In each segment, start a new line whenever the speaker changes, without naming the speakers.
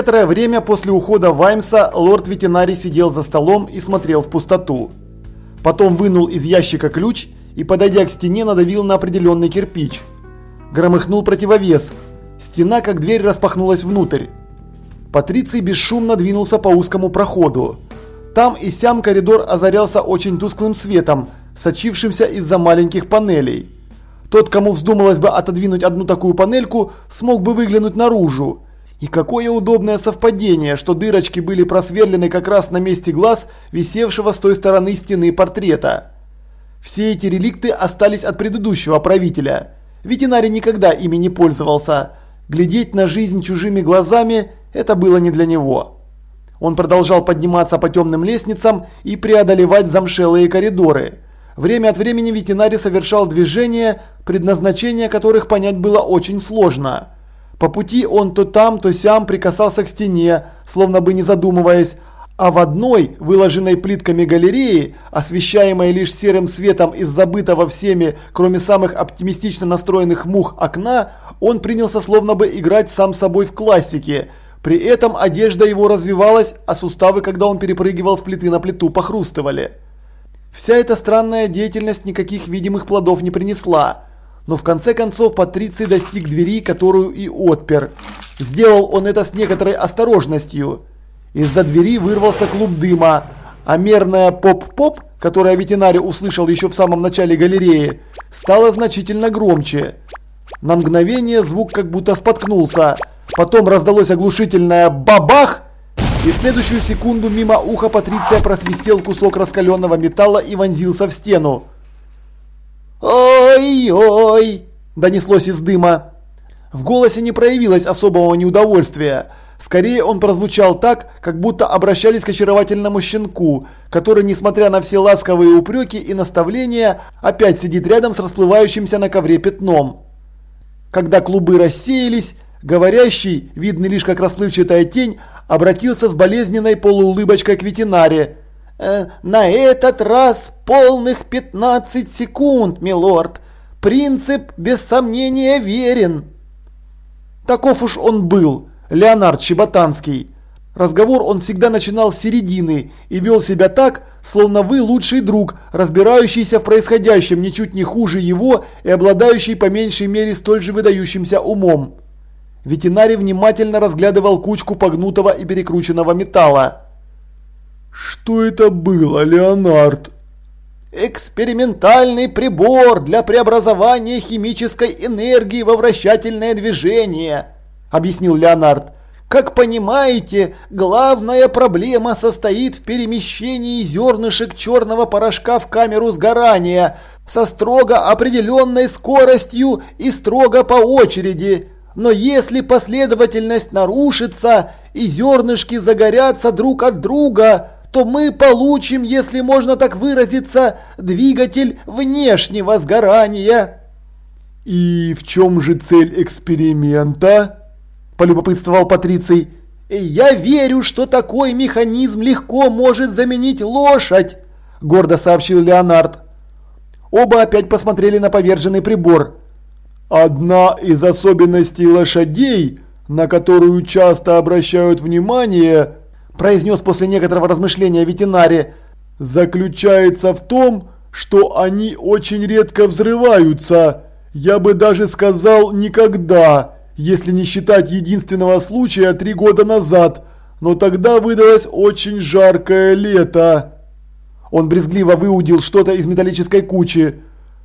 Некоторое время после ухода Ваймса лорд-ветеринарий сидел за столом и смотрел в пустоту. Потом вынул из ящика ключ и, подойдя к стене, надавил на определенный кирпич. Громыхнул противовес. Стена, как дверь, распахнулась внутрь. Патриций бесшумно двинулся по узкому проходу. Там и сям коридор озарялся очень тусклым светом, сочившимся из-за маленьких панелей. Тот, кому вздумалось бы отодвинуть одну такую панельку, смог бы выглянуть наружу. И какое удобное совпадение, что дырочки были просверлены как раз на месте глаз, висевшего с той стороны стены портрета. Все эти реликты остались от предыдущего правителя. Ветеринарий никогда ими не пользовался. Глядеть на жизнь чужими глазами – это было не для него. Он продолжал подниматься по темным лестницам и преодолевать замшелые коридоры. Время от времени ветеринарий совершал движения, предназначение которых понять было очень сложно – по пути он то там, то сям прикасался к стене, словно бы не задумываясь, а в одной, выложенной плитками галереи, освещаемой лишь серым светом из забытого всеми, кроме самых оптимистично настроенных мух окна, он принялся словно бы играть сам собой в классике. При этом одежда его развивалась, а суставы, когда он перепрыгивал с плиты на плиту, похрустывали. Вся эта странная деятельность никаких видимых плодов не принесла. Но в конце концов Патриций достиг двери, которую и отпер. Сделал он это с некоторой осторожностью. Из-за двери вырвался клуб дыма, а мерная поп-поп, которое ветеринарий услышал еще в самом начале галереи, стала значительно громче. На мгновение звук как будто споткнулся. Потом раздалось оглушительное «бабах!» И в следующую секунду мимо уха Патриция просвистел кусок раскаленного металла и вонзился в стену. «Ой-ой!» – донеслось из дыма. В голосе не проявилось особого неудовольствия. Скорее он прозвучал так, как будто обращались к очаровательному щенку, который, несмотря на все ласковые упреки и наставления, опять сидит рядом с расплывающимся на ковре пятном. Когда клубы рассеялись, говорящий, видный лишь как расплывчатая тень, обратился с болезненной полуулыбочкой к ветеринаре. Э, «На этот раз полных 15 секунд, милорд. Принцип без сомнения верен». Таков уж он был, Леонард Щеботанский. Разговор он всегда начинал с середины и вел себя так, словно вы лучший друг, разбирающийся в происходящем ничуть не хуже его и обладающий по меньшей мере столь же выдающимся умом. Ветеринарий внимательно разглядывал кучку погнутого и перекрученного металла.
Что это было, Леонард?
Экспериментальный прибор для преобразования химической энергии во вращательное движение, объяснил Леонард. Как понимаете, главная проблема состоит в перемещении зернышек черного порошка в камеру сгорания со строго определенной скоростью и строго по очереди. Но если последовательность нарушится и зернышки загорятся друг от друга, то мы получим, если можно так выразиться, двигатель внешнего сгорания.
И в чем же цель эксперимента? Полюбопытствовал Патриций.
Я верю, что такой механизм легко может заменить лошадь, гордо сообщил Леонард. Оба опять посмотрели на поверженный прибор.
Одна из особенностей лошадей, на которую часто обращают внимание,
произнес после некоторого размышления ветеринарий,
заключается в том, что они очень редко взрываются. Я бы даже сказал никогда, если не считать единственного случая три года назад. Но тогда выдалось очень жаркое лето.
Он брезгливо выудил что-то из металлической кучи.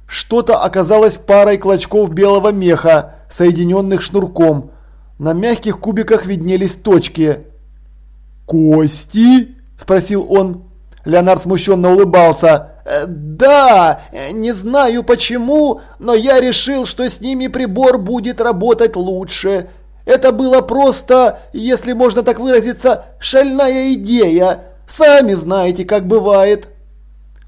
Что-то оказалось парой клочков белого меха, соединенных шнурком. На мягких кубиках виднелись точки.
«Кости?» – спросил он.
Леонард смущенно улыбался.
«Э, «Да, не знаю почему, но я решил, что с ними прибор будет работать лучше. Это было просто, если можно так выразиться, шальная идея. Сами знаете, как бывает».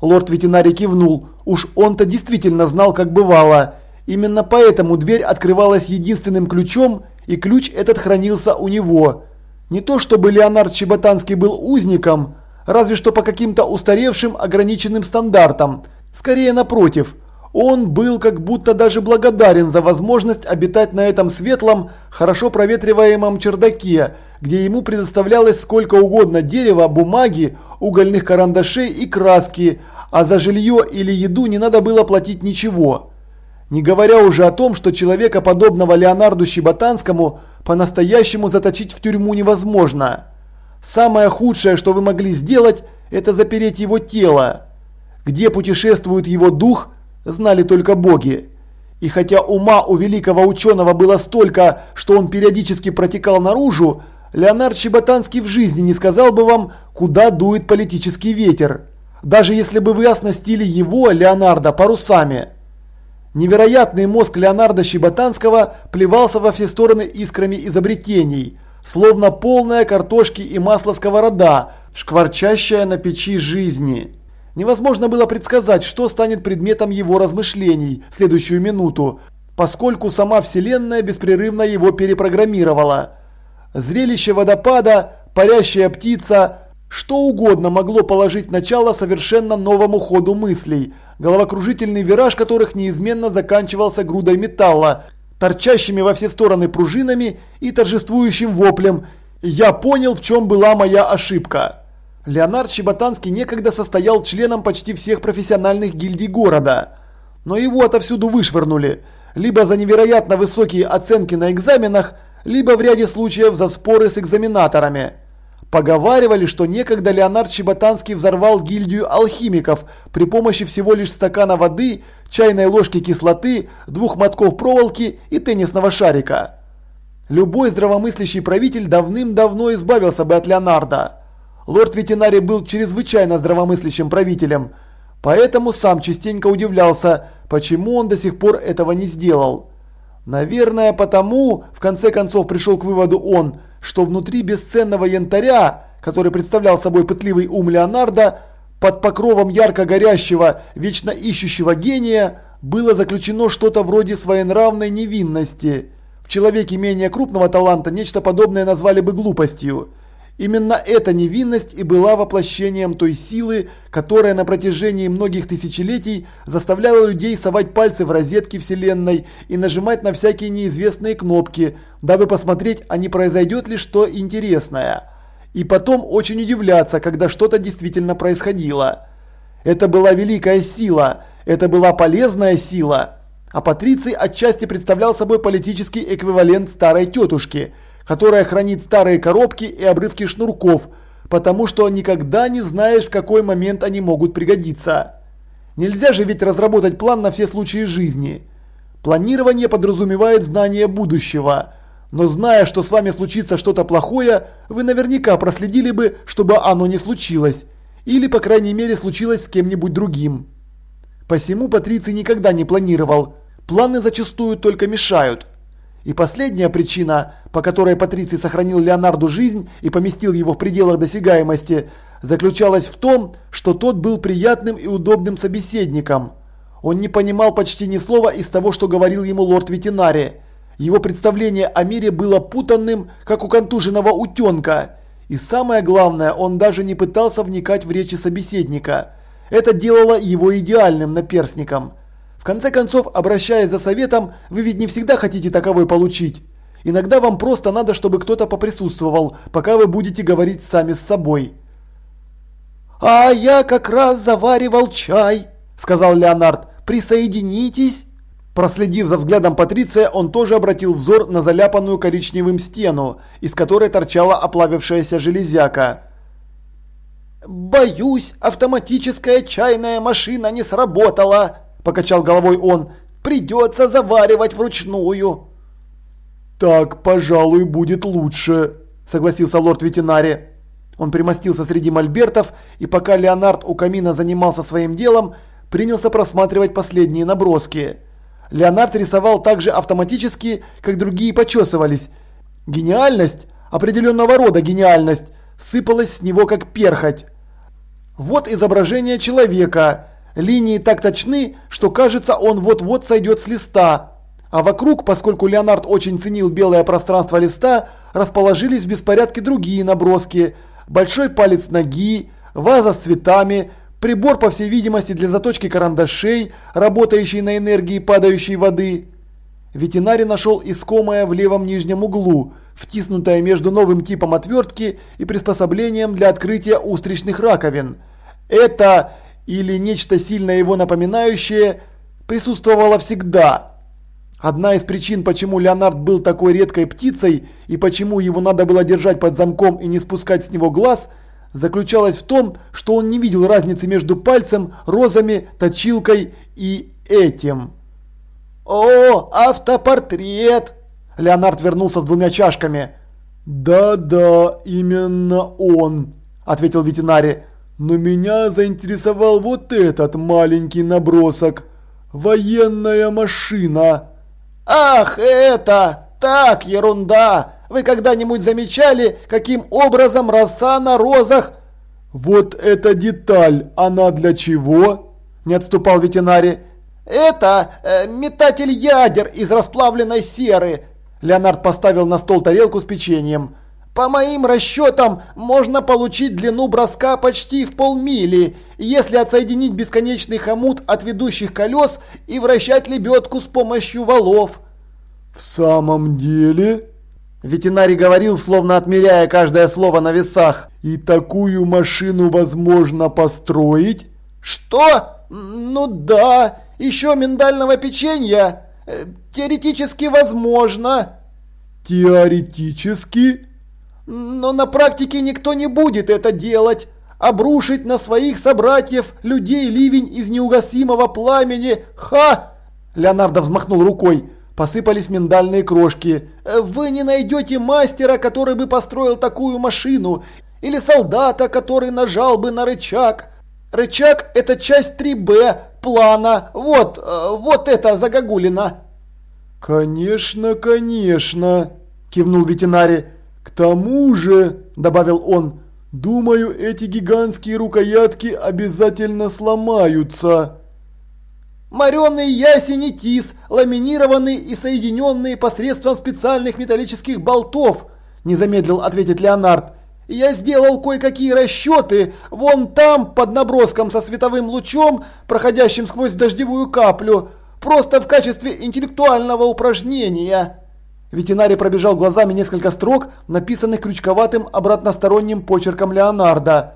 Лорд-ветеринарий кивнул. Уж он-то действительно знал, как бывало. Именно поэтому дверь открывалась единственным ключом, и ключ этот хранился у него. Не то чтобы Леонард Чеботанский был узником, разве что по каким-то устаревшим ограниченным стандартам. Скорее напротив, он был как будто даже благодарен за возможность обитать на этом светлом, хорошо проветриваемом чердаке, где ему предоставлялось сколько угодно дерева, бумаги, угольных карандашей и краски, а за жилье или еду не надо было платить ничего. Не говоря уже о том, что человека, подобного Леонарду Щеботанскому, по-настоящему заточить в тюрьму невозможно. Самое худшее, что вы могли сделать, это запереть его тело. Где путешествует его дух, знали только боги. И хотя ума у великого ученого было столько, что он периодически протекал наружу, Леонард Щеботанский в жизни не сказал бы вам, куда дует политический ветер. Даже если бы вы оснастили его, Леонарда, парусами. Невероятный мозг Леонарда Щеботанского плевался во все стороны искрами изобретений, словно полная картошки и масла сковорода, шкварчащая на печи жизни. Невозможно было предсказать, что станет предметом его размышлений в следующую минуту, поскольку сама Вселенная беспрерывно его перепрограммировала. Зрелище водопада, парящая птица, что угодно могло положить начало совершенно новому ходу мыслей, головокружительный вираж которых неизменно заканчивался грудой металла, торчащими во все стороны пружинами и торжествующим воплем «Я понял, в чем была моя ошибка». Леонард Щеботанский некогда состоял членом почти всех профессиональных гильдий города. Но его отовсюду вышвырнули, либо за невероятно высокие оценки на экзаменах, либо в ряде случаев за споры с экзаменаторами. Поговаривали, что некогда Леонард Щеботанский взорвал гильдию алхимиков при помощи всего лишь стакана воды, чайной ложки кислоты, двух мотков проволоки и теннисного шарика. Любой здравомыслящий правитель давным-давно избавился бы от Леонарда. Лорд Ветеринарий был чрезвычайно здравомыслящим правителем, поэтому сам частенько удивлялся, почему он до сих пор этого не сделал. Наверное, потому, в конце концов пришел к выводу он, что внутри бесценного янтаря, который представлял собой пытливый ум Леонардо, под покровом ярко горящего, вечно ищущего гения, было заключено что-то вроде своенравной невинности. В человеке менее крупного таланта нечто подобное назвали бы глупостью. Именно эта невинность и была воплощением той силы, которая на протяжении многих тысячелетий заставляла людей совать пальцы в розетки Вселенной и нажимать на всякие неизвестные кнопки, дабы посмотреть, а не произойдет ли что интересное. И потом очень удивляться, когда что-то действительно происходило. Это была великая сила, это была полезная сила. А Патриций отчасти представлял собой политический эквивалент старой тетушки – которая хранит старые коробки и обрывки шнурков, потому что никогда не знаешь, в какой момент они могут пригодиться. Нельзя же ведь разработать план на все случаи жизни. Планирование подразумевает знание будущего. Но зная, что с вами случится что-то плохое, вы наверняка проследили бы, чтобы оно не случилось. Или, по крайней мере, случилось с кем-нибудь другим. Посему Патриций никогда не планировал. Планы зачастую только мешают. И последняя причина, по которой Патриций сохранил Леонарду жизнь и поместил его в пределах досягаемости, заключалась в том, что тот был приятным и удобным собеседником. Он не понимал почти ни слова из того, что говорил ему лорд Ветинари. Его представление о мире было путанным, как у контуженного утенка. И самое главное, он даже не пытался вникать в речи собеседника. Это делало его идеальным наперсником конце концов, обращаясь за советом, вы ведь не всегда хотите таковой получить. Иногда вам просто надо, чтобы кто-то поприсутствовал, пока вы будете говорить сами с собой. «А я как раз заваривал чай», – сказал Леонард. «Присоединитесь». Проследив за взглядом Патриция, он тоже обратил взор на заляпанную коричневым стену, из которой торчала оплавившаяся железяка. «Боюсь, автоматическая чайная машина не сработала», покачал головой он. Придется заваривать вручную.
Так, пожалуй, будет лучше, согласился лорд ветеринари.
Он примостился среди мольбертов, и пока Леонард у камина занимался своим делом, принялся просматривать последние наброски. Леонард рисовал так же автоматически, как другие почесывались. Гениальность, определенного рода гениальность, сыпалась с него как перхоть. Вот изображение человека, Линии так точны, что кажется, он вот-вот сойдет с листа. А вокруг, поскольку Леонард очень ценил белое пространство листа, расположились в беспорядке другие наброски. Большой палец ноги, ваза с цветами, прибор, по всей видимости, для заточки карандашей, работающий на энергии падающей воды. Ветеринарий нашел искомое в левом нижнем углу, втиснутая между новым типом отвертки и приспособлением для открытия устричных раковин. Это, или нечто сильно его напоминающее, присутствовало всегда. Одна из причин, почему Леонард был такой редкой птицей и почему его надо было держать под замком и не спускать с него глаз, заключалась в том, что он не видел разницы между пальцем, розами, точилкой и этим.
«О, автопортрет!» Леонард вернулся с двумя чашками.
«Да-да, именно он», – ответил ветеринарий. «Но меня заинтересовал вот этот маленький набросок. Военная машина».
«Ах, это! Так, ерунда! Вы когда-нибудь замечали, каким образом роса на розах...»
«Вот эта деталь, она для чего?» – не отступал ветеринарий.
«Это э, метатель ядер из расплавленной серы. Леонард поставил на стол тарелку с печеньем. По моим расчетам, можно получить длину броска почти в полмили, если отсоединить бесконечный хомут от ведущих колес и вращать лебедку с помощью валов.
В самом деле?
Ветеринарий говорил, словно отмеряя каждое слово на весах.
И такую машину возможно построить?
Что? Ну да, еще миндального печенья. Э, теоретически возможно.
Теоретически?
Но на практике никто не будет это делать. Обрушить на своих собратьев, людей, ливень из неугасимого пламени. Ха! Леонардо взмахнул рукой. Посыпались миндальные крошки. Э, вы не найдете мастера, который бы построил такую машину. Или солдата, который нажал бы на рычаг. Рычаг – это часть 3Б плана. Вот, э, вот это загогулина.
Конечно, конечно, кивнул ветеринарий. К тому же, добавил он, думаю, эти гигантские рукоятки обязательно сломаются.
Мореный ясень и тис, ламинированные и соединенные посредством специальных металлических болтов, не замедлил ответить Леонард. Я сделал кое-какие расчеты, вон там, под наброском со световым лучом, проходящим сквозь дождевую каплю, просто в качестве интеллектуального упражнения. Ветеринарий пробежал глазами несколько строк, написанных крючковатым обратносторонним почерком Леонардо.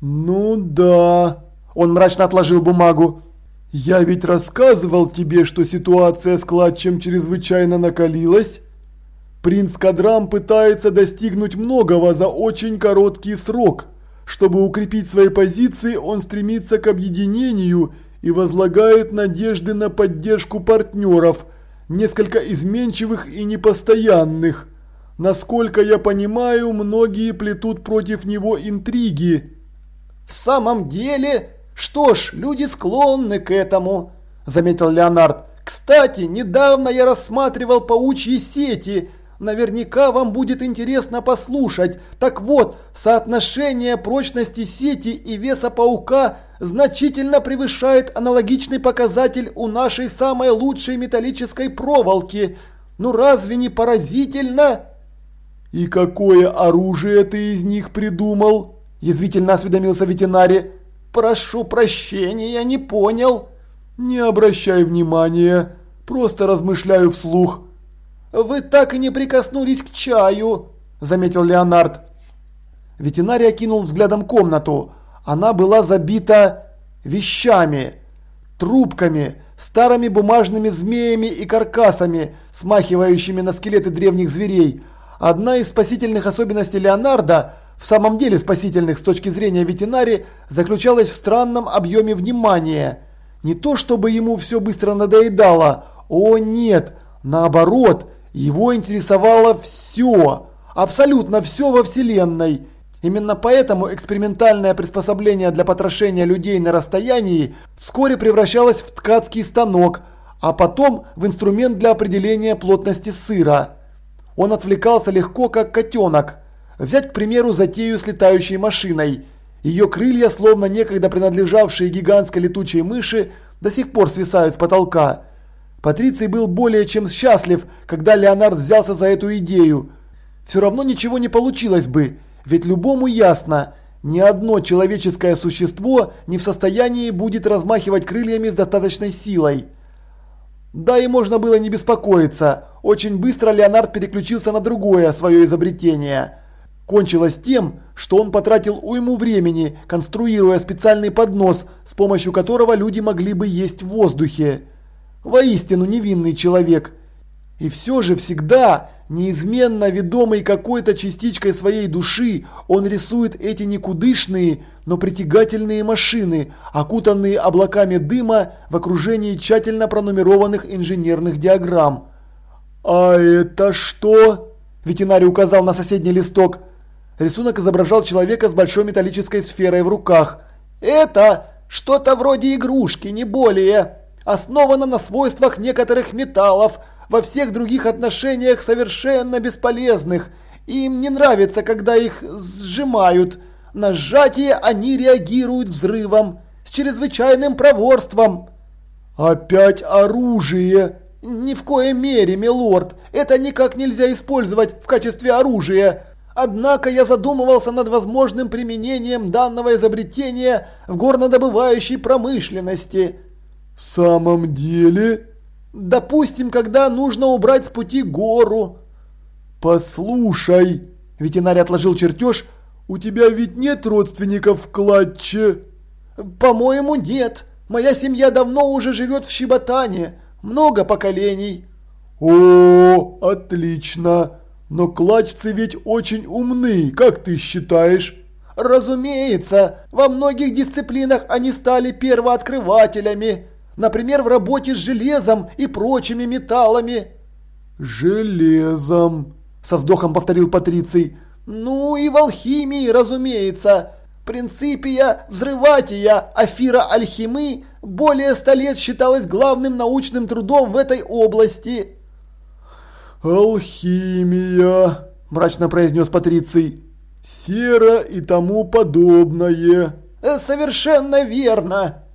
«Ну да», – он мрачно отложил бумагу. «Я ведь рассказывал тебе, что ситуация с Клатчем чрезвычайно накалилась?» Принц Кадрам пытается достигнуть многого за очень короткий срок. Чтобы укрепить свои позиции, он стремится к объединению и возлагает надежды на поддержку партнеров, несколько изменчивых и непостоянных. Насколько я понимаю, многие плетут против него интриги.
«В самом деле? Что ж, люди склонны к этому», – заметил Леонард. «Кстати, недавно я рассматривал паучьи сети – Наверняка вам будет интересно послушать. Так вот, соотношение прочности сети и веса паука значительно превышает аналогичный показатель у нашей самой лучшей металлической проволоки. Ну разве не поразительно?
И какое оружие ты из них придумал? Язвительно осведомился ветеринарий.
Прошу прощения, я не понял.
Не обращай внимания, просто размышляю вслух.
«Вы так и не прикоснулись к чаю», – заметил Леонард.
Ветеринарий окинул взглядом комнату. Она была забита вещами, трубками, старыми бумажными змеями и каркасами, смахивающими на скелеты древних зверей. Одна из спасительных особенностей Леонарда, в самом деле спасительных с точки зрения ветеринария, заключалась в странном объеме внимания. Не то чтобы ему все быстро надоедало, о нет, наоборот – его интересовало все, абсолютно все во Вселенной. Именно поэтому экспериментальное приспособление для потрошения людей на расстоянии вскоре превращалось в ткацкий станок, а потом в инструмент для определения плотности сыра. Он отвлекался легко, как котенок. Взять, к примеру, затею с летающей машиной. Ее крылья, словно некогда принадлежавшие гигантской летучей мыши, до сих пор свисают с потолка. Патриций был более чем счастлив, когда Леонард взялся за эту идею. Все равно ничего не получилось бы, ведь любому ясно, ни одно человеческое существо не в состоянии будет размахивать крыльями с достаточной силой. Да и можно было не беспокоиться. Очень быстро Леонард переключился на другое свое изобретение. Кончилось тем, что он потратил уйму времени, конструируя специальный поднос, с помощью которого люди могли бы есть в воздухе. Воистину невинный человек. И все же всегда, неизменно ведомый какой-то частичкой своей души, он рисует эти никудышные, но притягательные машины, окутанные облаками дыма в окружении тщательно пронумерованных инженерных диаграмм.
«А это что?»
Ветеринарий указал на соседний листок. Рисунок изображал человека с большой металлической сферой в руках. «Это что-то вроде игрушки, не более. Основано на свойствах некоторых металлов, во всех других отношениях совершенно бесполезных. Им не нравится, когда их сжимают. На сжатие они реагируют взрывом, с чрезвычайным проворством».
«Опять оружие!»
«Ни в коем мере, милорд. Это никак нельзя использовать в качестве оружия. Однако я задумывался над возможным применением данного изобретения в горнодобывающей промышленности».
«В самом деле?»
«Допустим, когда нужно убрать с пути гору».
«Послушай», – ветеринар отложил чертеж, – «у тебя ведь нет родственников в Клатче?»
«По-моему, нет. Моя семья давно уже живет в Щеботане. Много поколений».
«О, отлично! Но клачцы ведь очень умны, как ты считаешь?»
«Разумеется, во многих дисциплинах они стали первооткрывателями. Например, в работе с железом и прочими металлами».
«Железом», – со вздохом повторил Патриций.
«Ну и в алхимии, разумеется. Принципия взрыватия Афира Альхимы более ста лет считалась главным научным трудом в этой области».
«Алхимия», – мрачно произнес Патриций. «Сера и тому подобное».
Э, «Совершенно верно».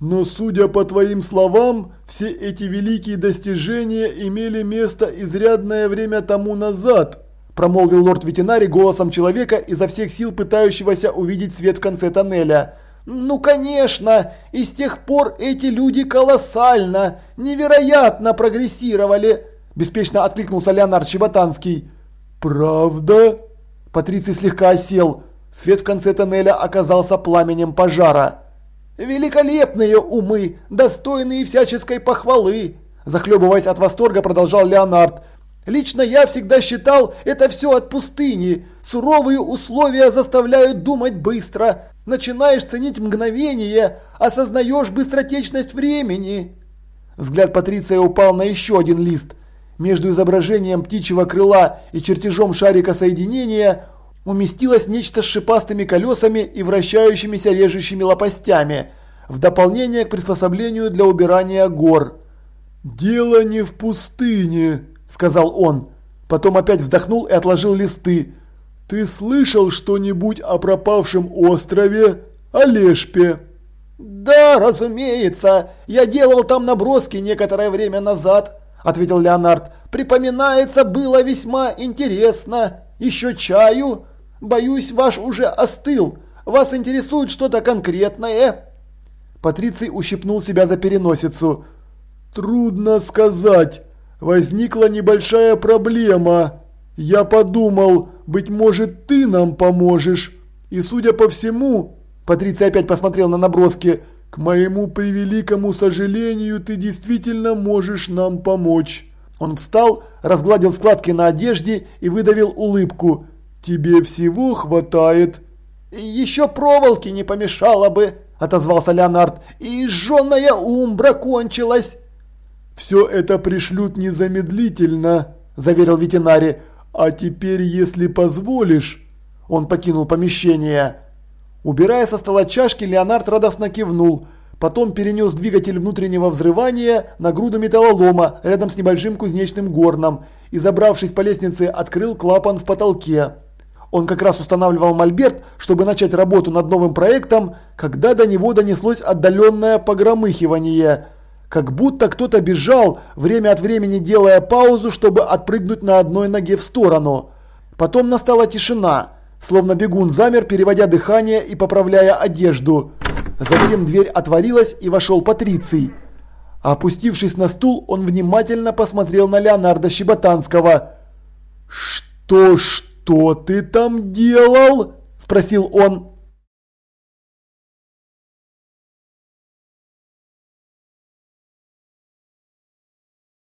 «Но судя по твоим словам, все эти великие достижения имели место изрядное время тому назад», промолвил лорд-ветеринарий голосом человека, изо всех сил пытающегося увидеть свет в конце тоннеля.
«Ну, конечно! И с тех пор эти люди колоссально, невероятно прогрессировали!» Беспечно откликнулся Леонард Чеботанский.
«Правда?»
Патриций слегка осел. Свет в конце тоннеля оказался пламенем пожара. «Великолепные умы, достойные всяческой похвалы!» Захлебываясь от восторга, продолжал Леонард. «Лично я всегда считал это все от пустыни. Суровые условия заставляют думать быстро. Начинаешь ценить мгновение, осознаешь быстротечность времени». Взгляд Патриция упал на еще один лист – между изображением птичьего крыла и чертежом шарика соединения уместилось нечто с шипастыми колесами и вращающимися режущими лопастями, в дополнение к приспособлению для убирания гор.
«Дело не в пустыне», – сказал он. Потом опять вздохнул и отложил листы. «Ты слышал что-нибудь о пропавшем острове? О Лешпе?»
«Да, разумеется. Я делал там наброски некоторое время назад ответил Леонард. «Припоминается, было весьма интересно. Еще чаю? Боюсь, ваш уже остыл. Вас интересует что-то конкретное?»
Патриций ущипнул себя за переносицу. «Трудно сказать. Возникла небольшая проблема. Я подумал, быть может, ты нам поможешь. И судя по всему...» Патриций опять посмотрел на наброски – к моему превеликому сожалению, ты действительно можешь нам помочь. Он встал, разгладил складки на одежде и выдавил улыбку. Тебе всего хватает.
Еще проволоки не помешало бы, отозвался Леонард. И жженая умбра кончилась.
Все это пришлют незамедлительно, заверил ветеринарий. А теперь, если позволишь, он покинул помещение.
Убирая со стола чашки, Леонард радостно кивнул. Потом перенес двигатель внутреннего взрывания на груду металлолома рядом с небольшим кузнечным горном и, забравшись по лестнице, открыл клапан в потолке. Он как раз устанавливал мольберт, чтобы начать работу над новым проектом, когда до него донеслось отдаленное погромыхивание. Как будто кто-то бежал, время от времени делая паузу, чтобы отпрыгнуть на одной ноге в сторону. Потом настала тишина. Словно бегун замер, переводя дыхание и поправляя одежду. Затем дверь отворилась и вошел Патриций. Опустившись на стул, он внимательно посмотрел на Леонарда Щеботанского.
«Что, что ты там делал?» – спросил он.